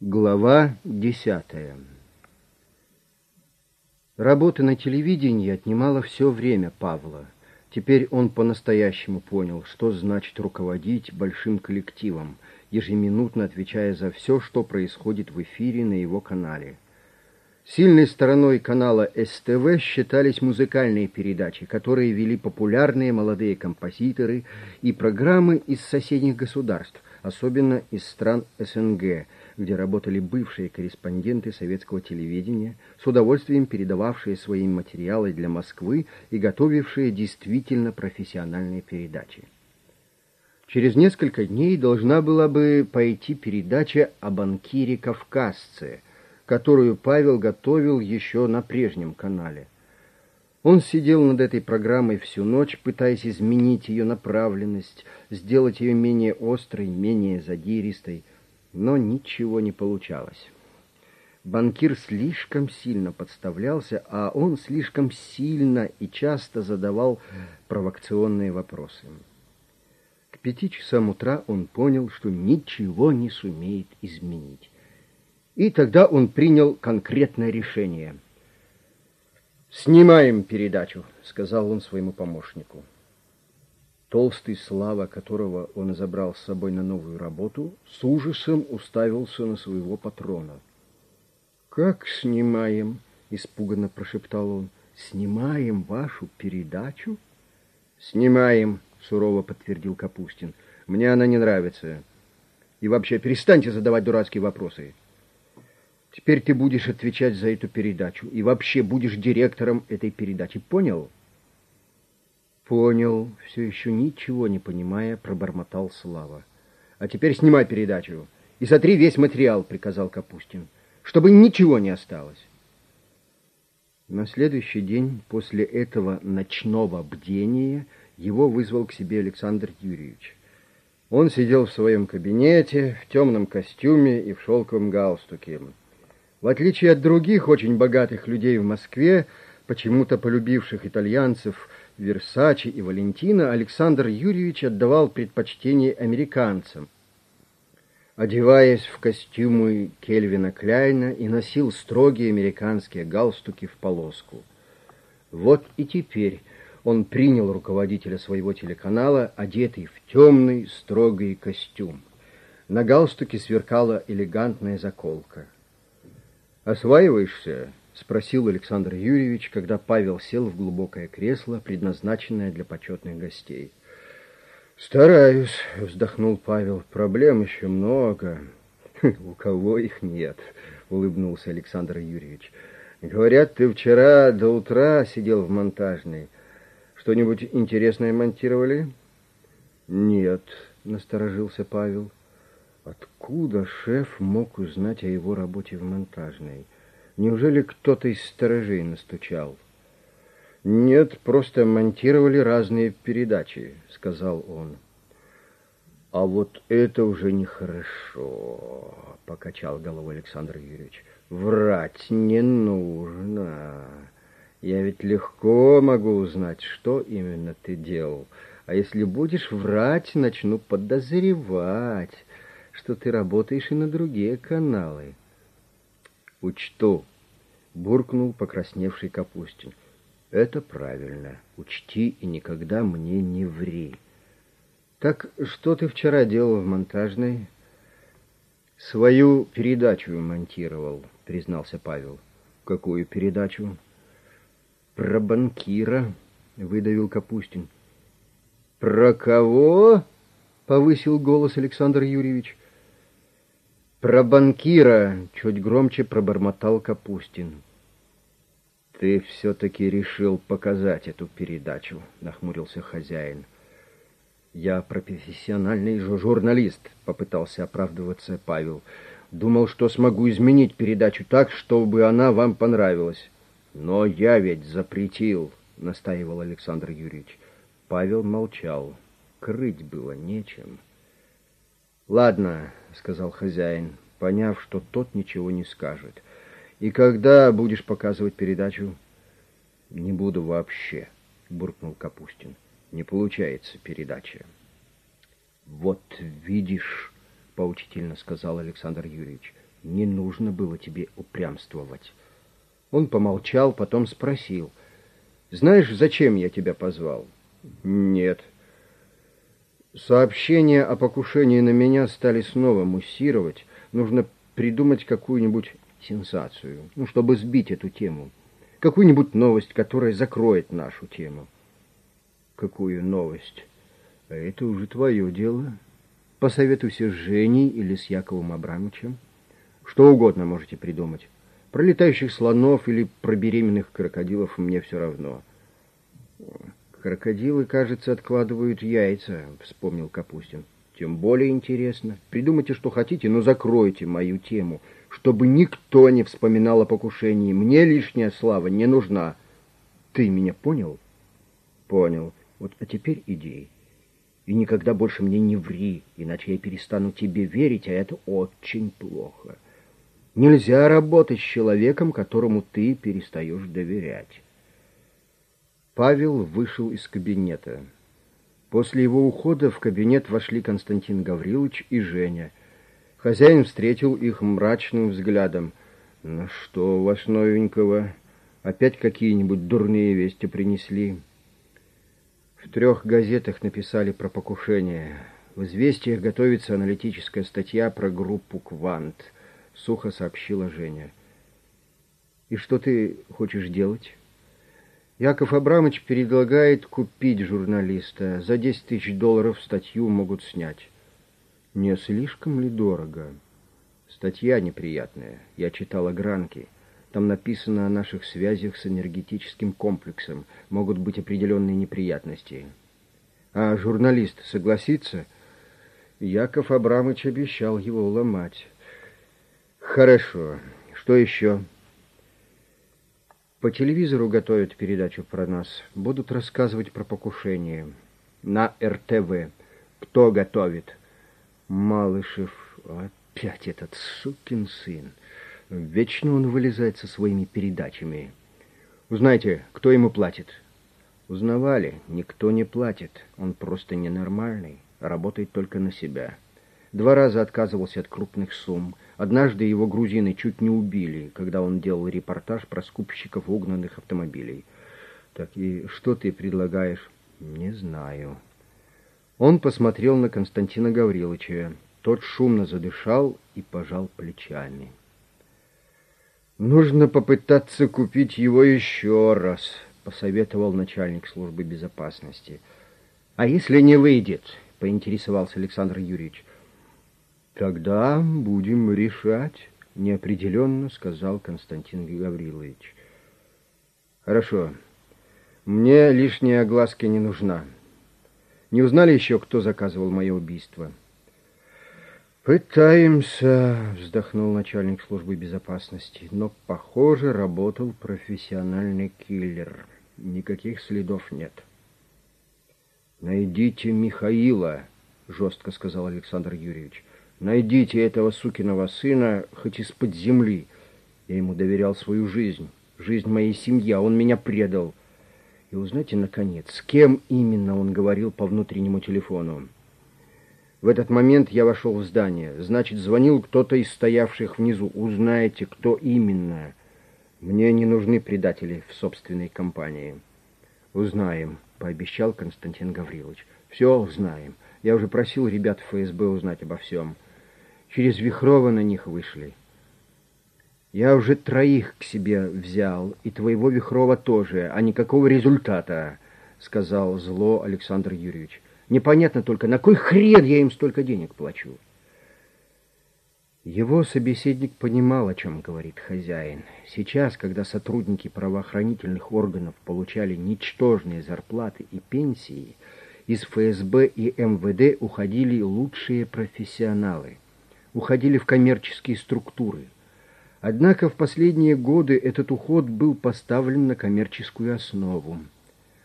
Глава десятая Работа на телевидении отнимала все время Павла. Теперь он по-настоящему понял, что значит руководить большим коллективом, ежеминутно отвечая за все, что происходит в эфире на его канале. Сильной стороной канала СТВ считались музыкальные передачи, которые вели популярные молодые композиторы и программы из соседних государств, особенно из стран СНГ – где работали бывшие корреспонденты советского телевидения, с удовольствием передававшие свои материалы для Москвы и готовившие действительно профессиональные передачи. Через несколько дней должна была бы пойти передача о банкире-кавказце, которую Павел готовил еще на прежнем канале. Он сидел над этой программой всю ночь, пытаясь изменить ее направленность, сделать ее менее острой, менее задиристой, но ничего не получалось. Банкир слишком сильно подставлялся, а он слишком сильно и часто задавал провокационные вопросы. К пяти часам утра он понял, что ничего не сумеет изменить. И тогда он принял конкретное решение. «Снимаем передачу», — сказал он своему помощнику. Толстый Слава, которого он забрал с собой на новую работу, с ужасом уставился на своего патрона. «Как снимаем?» — испуганно прошептал он. «Снимаем вашу передачу?» «Снимаем», — сурово подтвердил Капустин. «Мне она не нравится. И вообще, перестаньте задавать дурацкие вопросы. Теперь ты будешь отвечать за эту передачу и вообще будешь директором этой передачи. Понял?» Понял, все еще ничего не понимая, пробормотал Слава. А теперь снимай передачу и сотри весь материал, приказал Капустин, чтобы ничего не осталось. На следующий день после этого ночного бдения его вызвал к себе Александр Юрьевич. Он сидел в своем кабинете в темном костюме и в шелковом галстуке. В отличие от других очень богатых людей в Москве, почему-то полюбивших итальянцев, Версачи и Валентина Александр Юрьевич отдавал предпочтение американцам, одеваясь в костюмы Кельвина Кляйна и носил строгие американские галстуки в полоску. Вот и теперь он принял руководителя своего телеканала, одетый в темный строгий костюм. На галстуке сверкала элегантная заколка. «Осваиваешься?» — спросил Александр Юрьевич, когда Павел сел в глубокое кресло, предназначенное для почетных гостей. «Стараюсь», — вздохнул Павел, — «проблем еще много». «У кого их нет?» — улыбнулся Александр Юрьевич. «Говорят, ты вчера до утра сидел в монтажной. Что-нибудь интересное монтировали?» «Нет», — насторожился Павел. «Откуда шеф мог узнать о его работе в монтажной?» Неужели кто-то из сторожей настучал? Нет, просто монтировали разные передачи, сказал он. А вот это уже нехорошо, покачал головой Александр Юрьевич. Врать не нужно. Я ведь легко могу узнать, что именно ты делал. А если будешь врать, начну подозревать, что ты работаешь и на другие каналы. Учту, буркнул покрасневший Капустин. Это правильно. Учти и никогда мне не ври. Так что ты вчера делал в монтажной? Свою передачу монтировал, признался Павел. Какую передачу? Про банкира, выдавил Капустин. Про кого? повысил голос Александр Юрьевич. Про банкира чуть громче пробормотал Капустин. Ты все-таки решил показать эту передачу, нахмурился хозяин. Я профессиональный журналист, попытался оправдываться Павел. Думал, что смогу изменить передачу так, чтобы она вам понравилась. Но я ведь запретил, настаивал Александр Юрьевич. Павел молчал. Крыть было нечем. «Ладно», — сказал хозяин, поняв, что тот ничего не скажет. «И когда будешь показывать передачу?» «Не буду вообще», — буркнул Капустин. «Не получается передача». «Вот видишь», — поучительно сказал Александр Юрьевич, Не нужно было тебе упрямствовать. Он помолчал, потом спросил. «Знаешь, зачем я тебя позвал?» «Нет». Сообщения о покушении на меня стали снова муссировать. Нужно придумать какую-нибудь сенсацию, ну, чтобы сбить эту тему. Какую-нибудь новость, которая закроет нашу тему. Какую новость? А это уже твое дело. Посоветуйся с Женей или с Яковом Абрамовичем. Что угодно можете придумать. Про летающих слонов или про беременных крокодилов мне все равно. Крокодилы, кажется, откладывают яйца, вспомнил Капустин. Тем более интересно. Придумайте, что хотите, но закройте мою тему, чтобы никто не вспоминал о покушении. Мне лишняя слава не нужна. Ты меня понял? Понял. Вот, а теперь иди. И никогда больше мне не ври, иначе я перестану тебе верить, а это очень плохо. Нельзя работать с человеком, которому ты перестаешь доверять. Павел вышел из кабинета. После его ухода в кабинет вошли Константин Гаврилович и Женя. Хозяин встретил их мрачным взглядом. «Ну что у вас новенького? Опять какие-нибудь дурные вести принесли?» В трех газетах написали про покушение. В «Известиях» готовится аналитическая статья про группу «Квант», — сухо сообщила Женя. «И что ты хочешь делать?» Яков Абрамович предлагает купить журналиста. За 10 тысяч долларов статью могут снять. Не слишком ли дорого? Статья неприятная. Я читала гранки. Там написано о наших связях с энергетическим комплексом. Могут быть определенные неприятности. А журналист согласится? Яков Абрамович обещал его уломать. Хорошо. Что еще? По телевизору готовят передачу про нас. Будут рассказывать про покушение. На РТВ. Кто готовит? Малышев. Опять этот сукин сын. Вечно он вылезает со своими передачами. Узнайте, кто ему платит? Узнавали. Никто не платит. Он просто ненормальный. Работает только на себя. Два раза отказывался от крупных сумм. Однажды его грузины чуть не убили, когда он делал репортаж про скупщиков угнанных автомобилей. Так и что ты предлагаешь? Не знаю. Он посмотрел на Константина Гавриловича. Тот шумно задышал и пожал плечами. «Нужно попытаться купить его еще раз», — посоветовал начальник службы безопасности. «А если не выйдет?» — поинтересовался Александр Юрьевич. «Тогда будем решать», — неопределенно сказал Константин Гаврилович. «Хорошо. Мне лишняя огласка не нужна. Не узнали еще, кто заказывал мое убийство?» «Пытаемся», — вздохнул начальник службы безопасности, «но, похоже, работал профессиональный киллер. Никаких следов нет». «Найдите Михаила», — жестко сказал Александр Юрьевич. Найдите этого сукиного сына хоть из-под земли. Я ему доверял свою жизнь, жизнь моей семьи, а он меня предал. И узнайте, наконец, с кем именно он говорил по внутреннему телефону. В этот момент я вошел в здание. Значит, звонил кто-то из стоявших внизу. Узнайте, кто именно. Мне не нужны предатели в собственной компании. Узнаем, пообещал Константин Гаврилович. Все узнаем. Я уже просил ребят ФСБ узнать обо всем через Вихрова на них вышли. Я уже троих к себе взял, и твоего Вихрова тоже, а никакого результата, — сказал зло Александр Юрьевич. Непонятно только, на кой хрен я им столько денег плачу? Его собеседник понимал, о чем говорит хозяин. Сейчас, когда сотрудники правоохранительных органов получали ничтожные зарплаты и пенсии, из ФСБ и МВД уходили лучшие профессионалы — уходили в коммерческие структуры. Однако в последние годы этот уход был поставлен на коммерческую основу.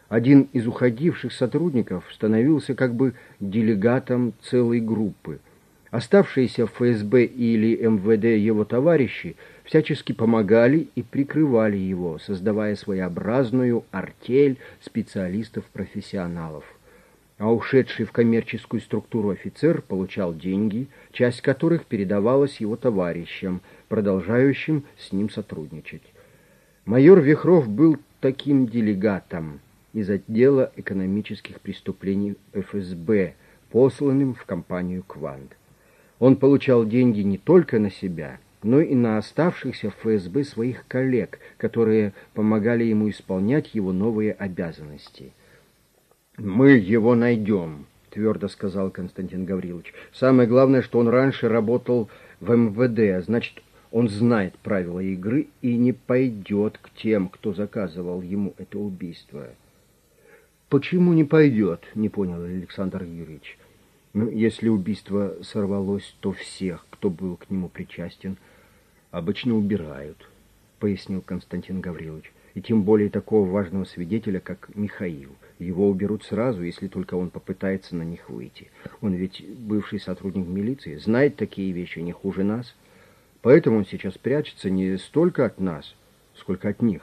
Один из уходивших сотрудников становился как бы делегатом целой группы. Оставшиеся в ФСБ или МВД его товарищи всячески помогали и прикрывали его, создавая своеобразную артель специалистов-профессионалов. А ушедший в коммерческую структуру офицер получал деньги, часть которых передавалась его товарищам, продолжающим с ним сотрудничать. Майор Вихров был таким делегатом из отдела экономических преступлений ФСБ, посланным в компанию «Квант». Он получал деньги не только на себя, но и на оставшихся в ФСБ своих коллег, которые помогали ему исполнять его новые обязанности. «Мы его найдем», — твердо сказал Константин Гаврилович. «Самое главное, что он раньше работал в МВД, а значит, он знает правила игры и не пойдет к тем, кто заказывал ему это убийство». «Почему не пойдет?» — не понял Александр Юрьевич. «Ну, если убийство сорвалось, то всех, кто был к нему причастен, обычно убирают», — пояснил Константин Гаврилович. «И тем более такого важного свидетеля, как Михаил. Его уберут сразу, если только он попытается на них выйти. Он ведь бывший сотрудник милиции, знает такие вещи не хуже нас. Поэтому он сейчас прячется не столько от нас, сколько от них.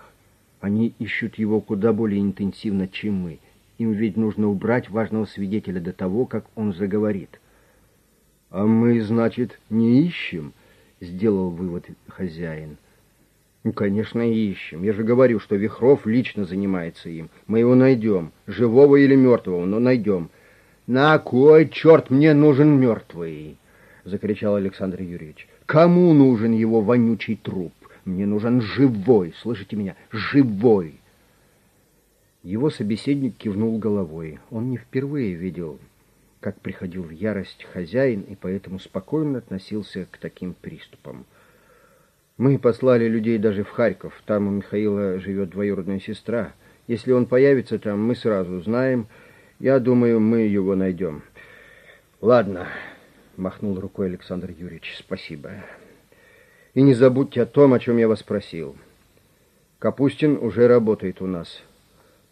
Они ищут его куда более интенсивно, чем мы». Им ведь нужно убрать важного свидетеля до того, как он заговорит. — А мы, значит, не ищем? — сделал вывод хозяин. — Ну, конечно, ищем. Я же говорю, что Вихров лично занимается им. Мы его найдем, живого или мертвого, но найдем. — На кой черт мне нужен мертвый? — закричал Александр Юрьевич. — Кому нужен его вонючий труп? Мне нужен живой, слышите меня, живой. Его собеседник кивнул головой. Он не впервые видел, как приходил в ярость хозяин, и поэтому спокойно относился к таким приступам. Мы послали людей даже в Харьков. Там у Михаила живет двоюродная сестра. Если он появится там, мы сразу знаем. Я думаю, мы его найдем. Ладно, махнул рукой Александр Юрьевич, спасибо. И не забудьте о том, о чем я вас просил. Капустин уже работает у нас.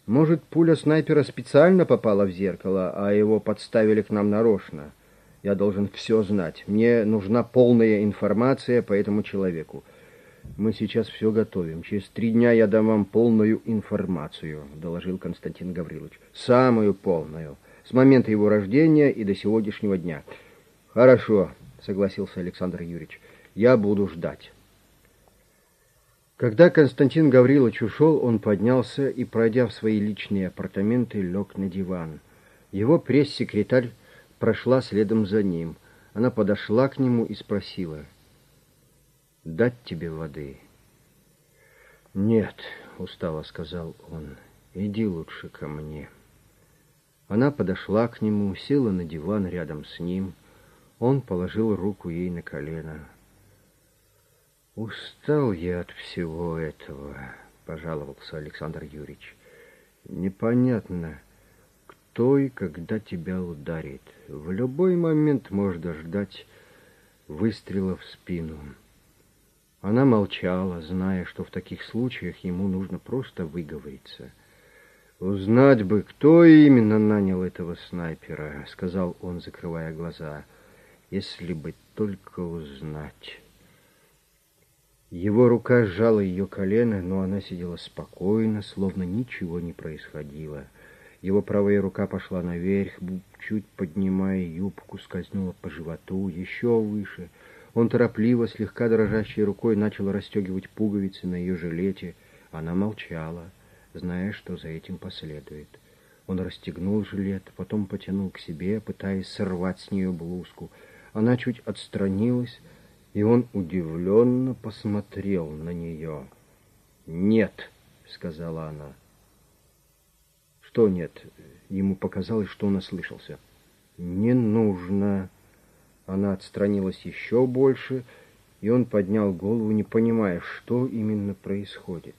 Может, пуля снайпера специально попала в зеркало, а его подставили к нам нарочно. Я должен все знать. Мне нужна полная информация по этому человеку. Мы сейчас все готовим. Через три дня я дам вам полную информацию, доложил Константин Гаврилович. Самую полную. С момента его рождения и до сегодняшнего дня. Хорошо, согласился Александр Юрьевич. Я буду ждать. Когда Константин Гаврилович ушел, он поднялся и, пройдя в свои личные апартаменты, лег на диван. Его пресс-секретарь прошла следом за ним. Она подошла к нему и спросила, «Дать тебе воды?» «Нет», — устало сказал он, — «иди лучше ко мне». Она подошла к нему, села на диван рядом с ним. Он положил руку ей на колено. «Устал я от всего этого», — пожаловался Александр Юрьевич. «Непонятно, кто и когда тебя ударит. В любой момент можно ждать выстрела в спину». Она молчала, зная, что в таких случаях ему нужно просто выговориться. «Узнать бы, кто именно нанял этого снайпера», — сказал он, закрывая глаза. «Если бы только узнать». Его рука сжала ее колено, но она сидела спокойно, словно ничего не происходило. Его правая рука пошла наверх, чуть поднимая юбку, скользнула по животу, еще выше. Он торопливо, слегка дрожащей рукой начал расстегивать пуговицы на ее жилете. Она молчала, зная, что за этим последует. Он расстегнул жилет, потом потянул к себе, пытаясь сорвать с нее блузку. Она чуть отстранилась, и он удивленно посмотрел на нее. «Нет», — сказала она. «Что нет?» Ему показалось, что он ослышался. «Не нужно». Она отстранилась еще больше, и он поднял голову, не понимая, что именно происходит.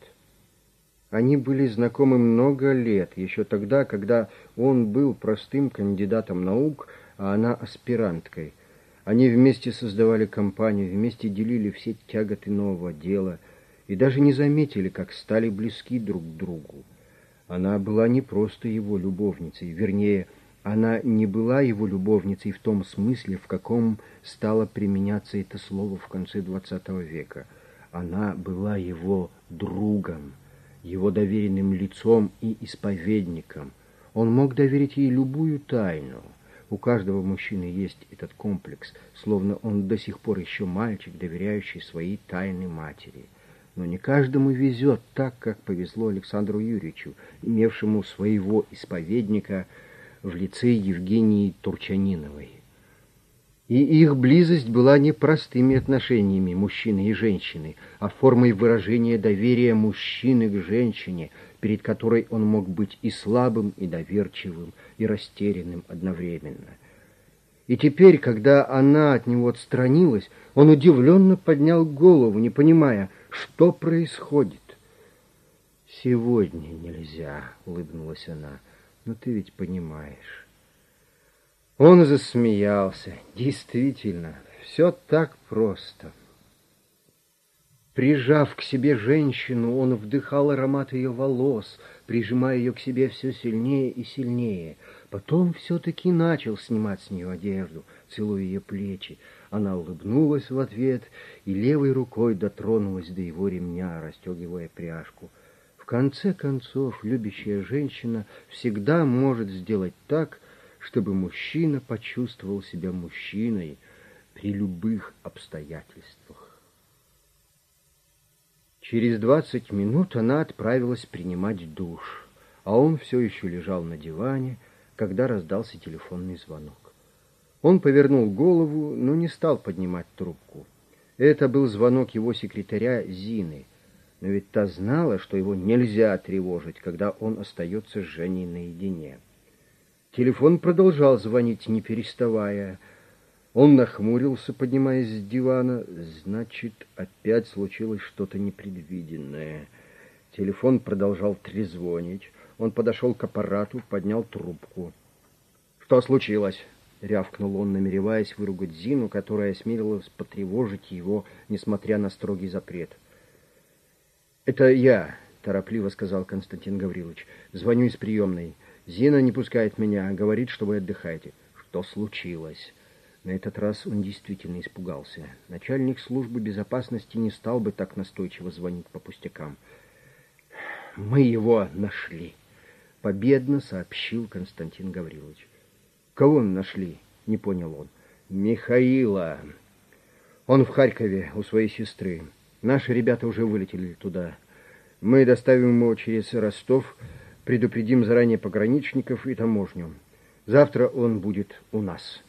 Они были знакомы много лет, еще тогда, когда он был простым кандидатом наук, а она аспиранткой. Они вместе создавали компанию, вместе делили все тяготы нового дела и даже не заметили, как стали близки друг к другу. Она была не просто его любовницей, вернее, она не была его любовницей в том смысле, в каком стало применяться это слово в конце XX века. Она была его другом, его доверенным лицом и исповедником. Он мог доверить ей любую тайну. У каждого мужчины есть этот комплекс, словно он до сих пор еще мальчик, доверяющий своей тайной матери. Но не каждому везет так, как повезло Александру Юрьевичу, имевшему своего исповедника в лице Евгении Турчаниновой. И их близость была не простыми отношениями мужчины и женщины, а формой выражения доверия мужчины к женщине, перед которой он мог быть и слабым, и доверчивым, и растерянным одновременно. И теперь, когда она от него отстранилась, он удивленно поднял голову, не понимая, что происходит. «Сегодня нельзя», — улыбнулась она, — «но ты ведь понимаешь». Он засмеялся. Действительно, все так просто. Прижав к себе женщину, он вдыхал аромат ее волос, прижимая ее к себе все сильнее и сильнее. Потом все-таки начал снимать с нее одежду, целуя ее плечи. Она улыбнулась в ответ и левой рукой дотронулась до его ремня, расстегивая пряжку. Конце концов, любящая женщина всегда может сделать так, чтобы мужчина почувствовал себя мужчиной при любых обстоятельствах. Через двадцать минут она отправилась принимать душ, а он все еще лежал на диване, когда раздался телефонный звонок. Он повернул голову, но не стал поднимать трубку. Это был звонок его секретаря Зины, но ведь та знала, что его нельзя тревожить, когда он остается с Женей наедине. Телефон продолжал звонить, не переставая. Он нахмурился, поднимаясь с дивана. Значит, опять случилось что-то непредвиденное. Телефон продолжал трезвонить. Он подошел к аппарату, поднял трубку. «Что случилось?» — рявкнул он, намереваясь выругать Зину, которая осмелилась потревожить его, несмотря на строгий запрет. «Это я», — торопливо сказал Константин Гаврилович. «Звоню из приемной. Зина не пускает меня, а говорит, что вы отдыхаете. Что случилось? На этот раз он действительно испугался. Начальник службы безопасности не стал бы так настойчиво звонить по пустякам. «Мы его нашли», — победно сообщил Константин Гаврилович. «Кого нашли?» — не понял он. «Михаила. Он в Харькове у своей сестры. Наши ребята уже вылетели туда. Мы доставим его через Ростов, Предупредим заранее пограничников и таможню. Завтра он будет у нас».